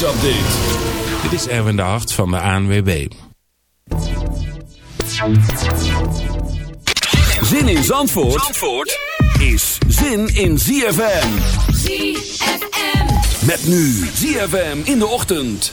verkeersupdate. Dit is Erwin de Hart van de ANWB. Zin in Zandvoort, Zandvoort is zin in ZFM. ZFM. Met nu ZFM in de ochtend.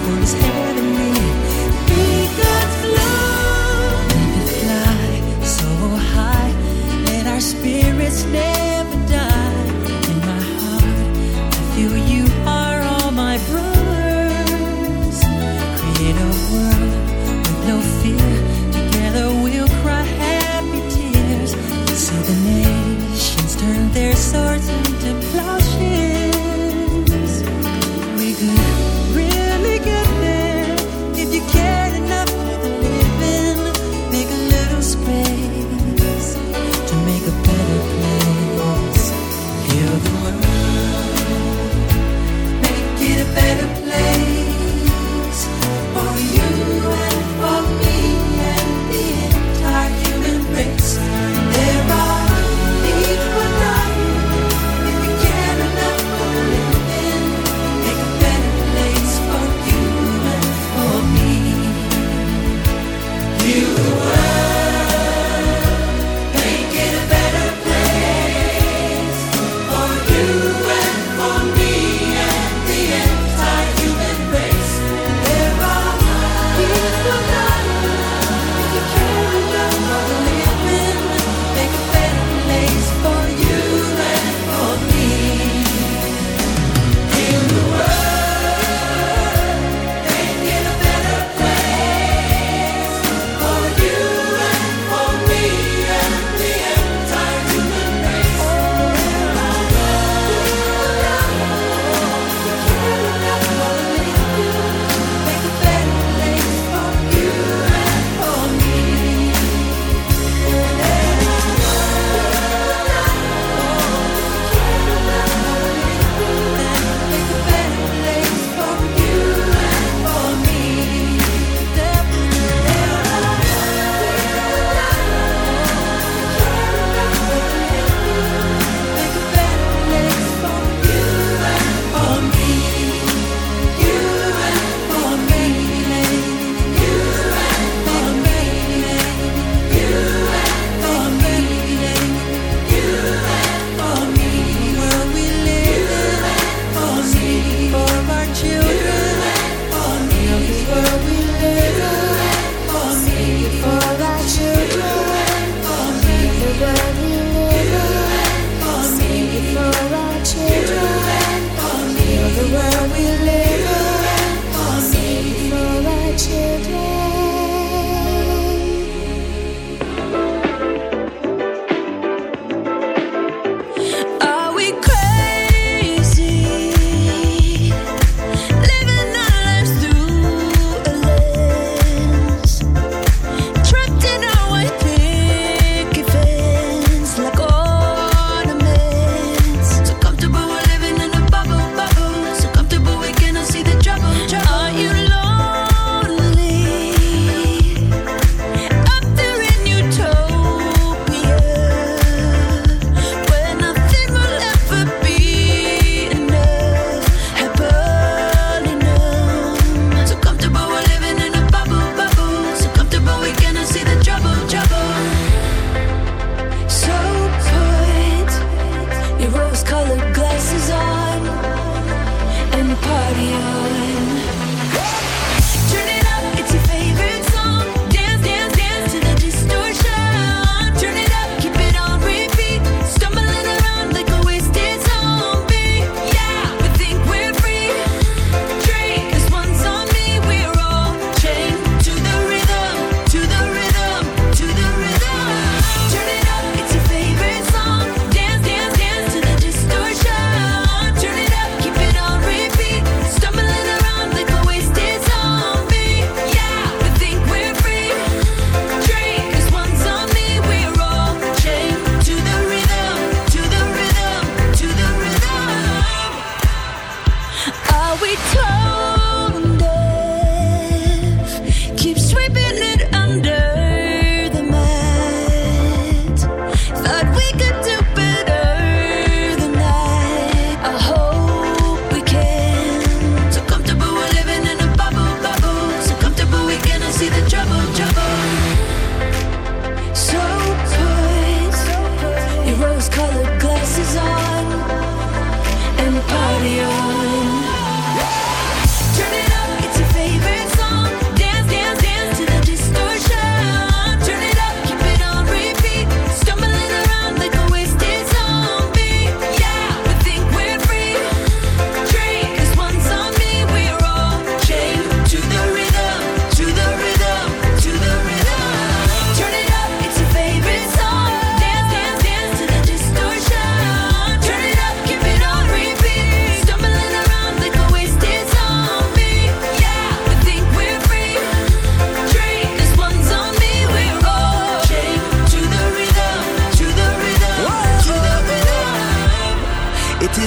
this one.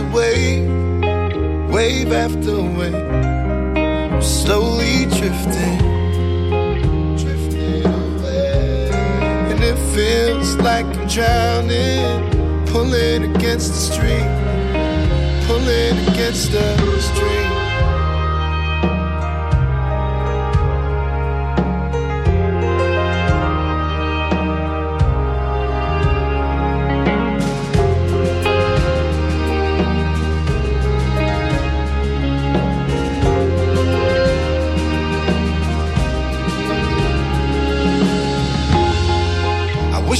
after wave, wave after wave, I'm slowly drifting. And it feels like I'm drowning, pulling against the stream, pulling against the stream.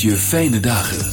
je fijne dagen.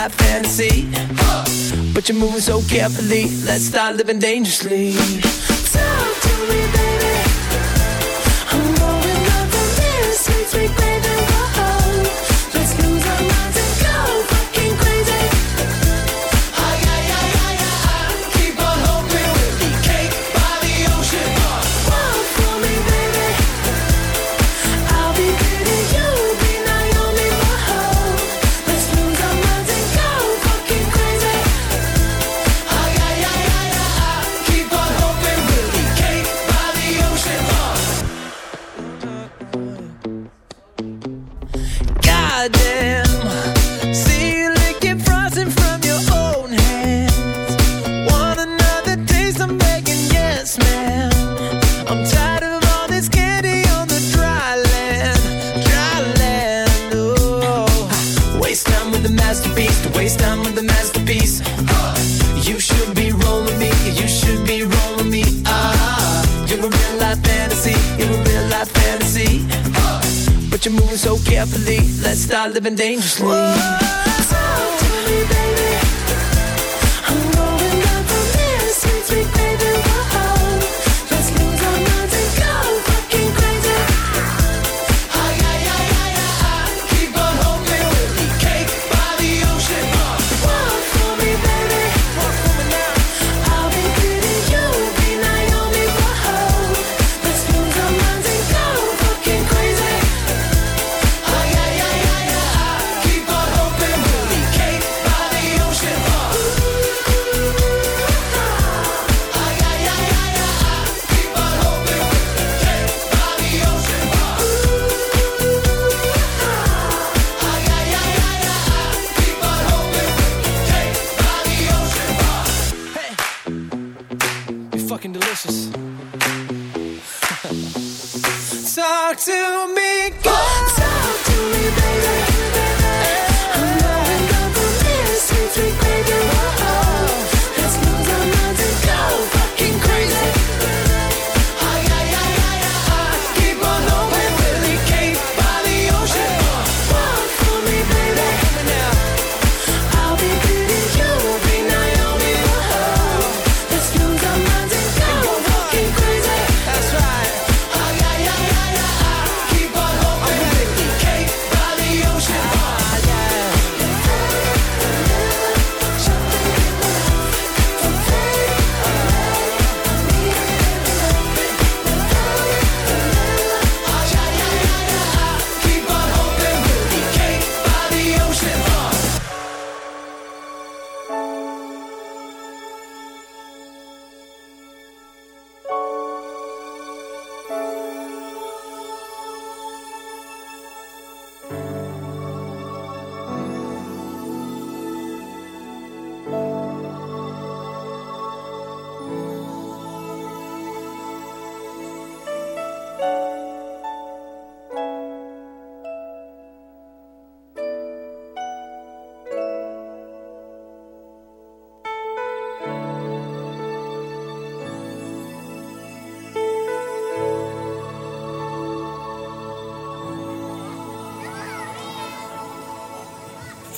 not fantasy. But you're moving so carefully, let's start living dangerously. Talk to me, baby. I'm going up from this sweet, sweet baby. have been dangerous.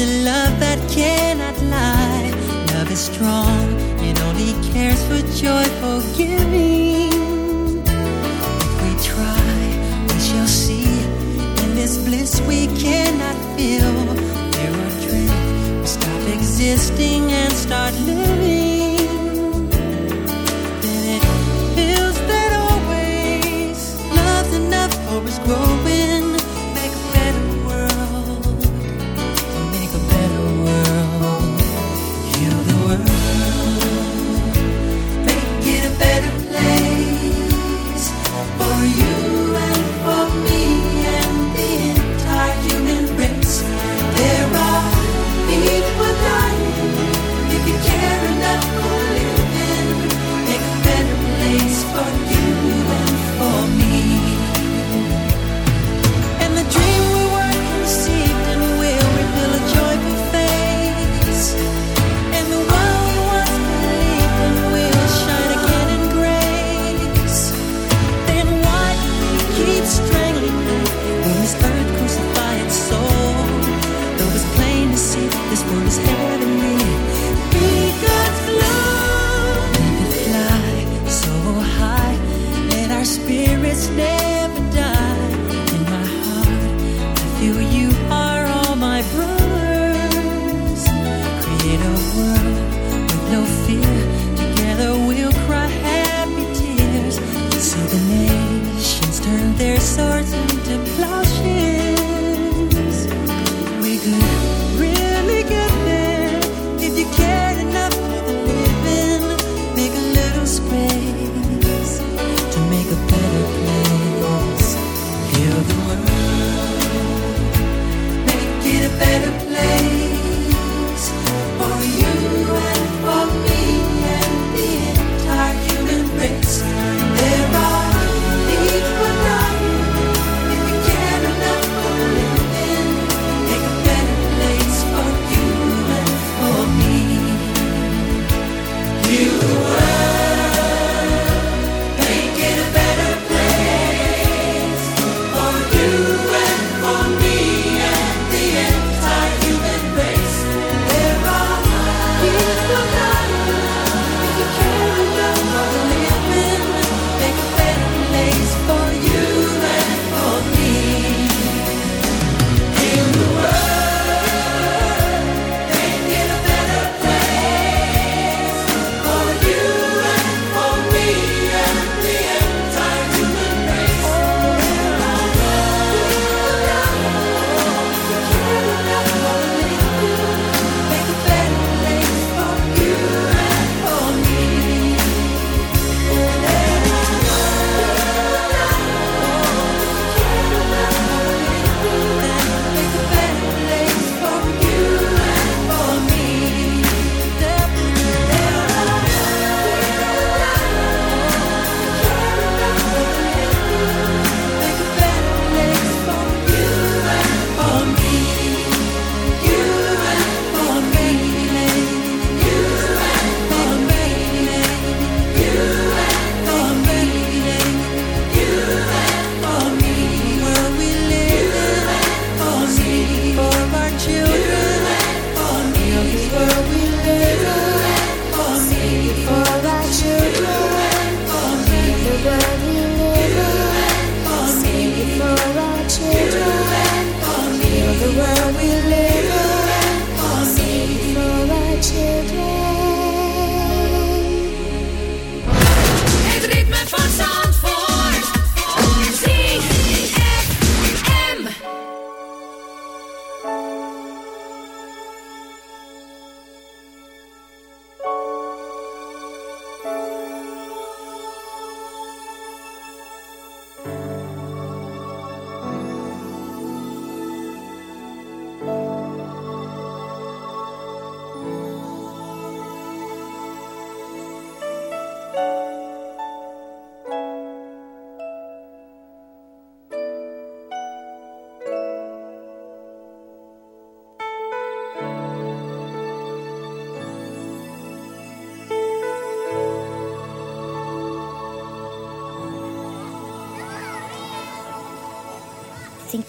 a love that cannot lie. Love is strong and only cares for joy, giving. If we try, we shall see. In this bliss we cannot feel. There are dreams. We stop existing and start living.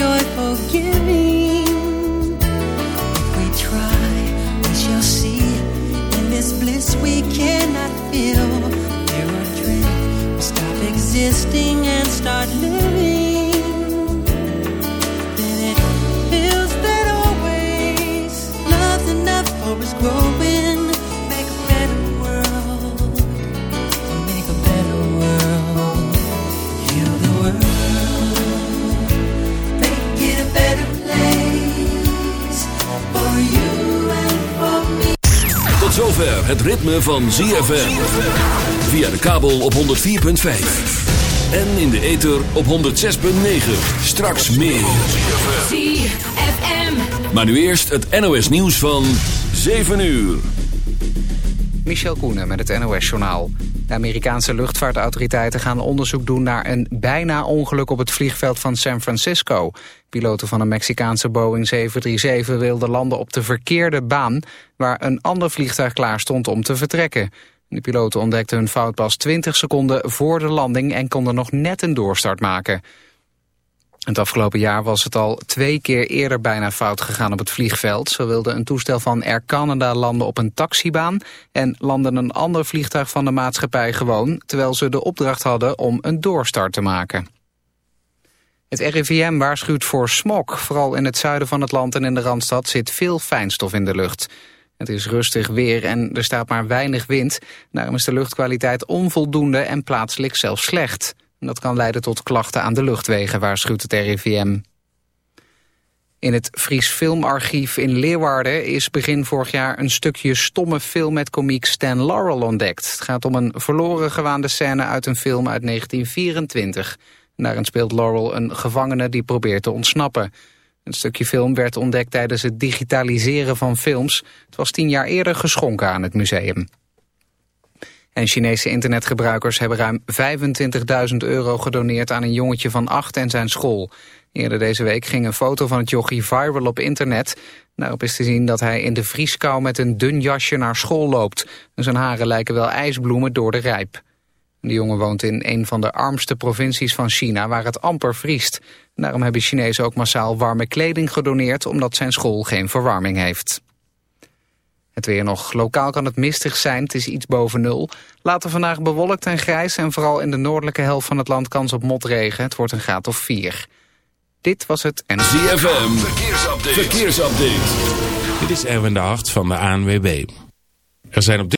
joyful giving. If we try, we shall see. In this bliss we cannot feel. Fear or dread, we stop existing and start living. Zover het ritme van ZFM. Via de kabel op 104.5. En in de ether op 106.9. Straks meer. ZFM. Maar nu eerst het NOS nieuws van 7 uur. Michel Koenen met het NOS-journaal. De Amerikaanse luchtvaartautoriteiten gaan onderzoek doen naar een bijna ongeluk op het vliegveld van San Francisco. Piloten van een Mexicaanse Boeing 737 wilden landen op de verkeerde baan, waar een ander vliegtuig klaar stond om te vertrekken. De piloten ontdekten hun fout pas 20 seconden voor de landing en konden nog net een doorstart maken. Het afgelopen jaar was het al twee keer eerder bijna fout gegaan op het vliegveld. Zo wilde een toestel van Air Canada landen op een taxibaan... en landde een ander vliegtuig van de maatschappij gewoon... terwijl ze de opdracht hadden om een doorstart te maken. Het RIVM waarschuwt voor smog. Vooral in het zuiden van het land en in de Randstad zit veel fijnstof in de lucht. Het is rustig weer en er staat maar weinig wind. Daarom is de luchtkwaliteit onvoldoende en plaatselijk zelfs slecht. Dat kan leiden tot klachten aan de luchtwegen, waarschuwt het RIVM. In het Fries Filmarchief in Leeuwarden is begin vorig jaar een stukje stomme film met komiek Stan Laurel ontdekt. Het gaat om een verloren gewaande scène uit een film uit 1924. En daarin speelt Laurel een gevangene die probeert te ontsnappen. Het stukje film werd ontdekt tijdens het digitaliseren van films. Het was tien jaar eerder geschonken aan het museum. En Chinese internetgebruikers hebben ruim 25.000 euro gedoneerd aan een jongetje van acht en zijn school. Eerder deze week ging een foto van het jochie viral op internet. Daarop is te zien dat hij in de vrieskou met een dun jasje naar school loopt. Zijn haren lijken wel ijsbloemen door de rijp. De jongen woont in een van de armste provincies van China waar het amper vriest. Daarom hebben Chinezen ook massaal warme kleding gedoneerd omdat zijn school geen verwarming heeft. Het weer nog. Lokaal kan het mistig zijn, het is iets boven nul. Later vandaag bewolkt en grijs en vooral in de noordelijke helft van het land kans op motregen. Het wordt een graad of 4. Dit was het en ZFM, verkeersupdate. verkeersupdate. Dit is Erwin de Hart van de ANWB. Er zijn op dit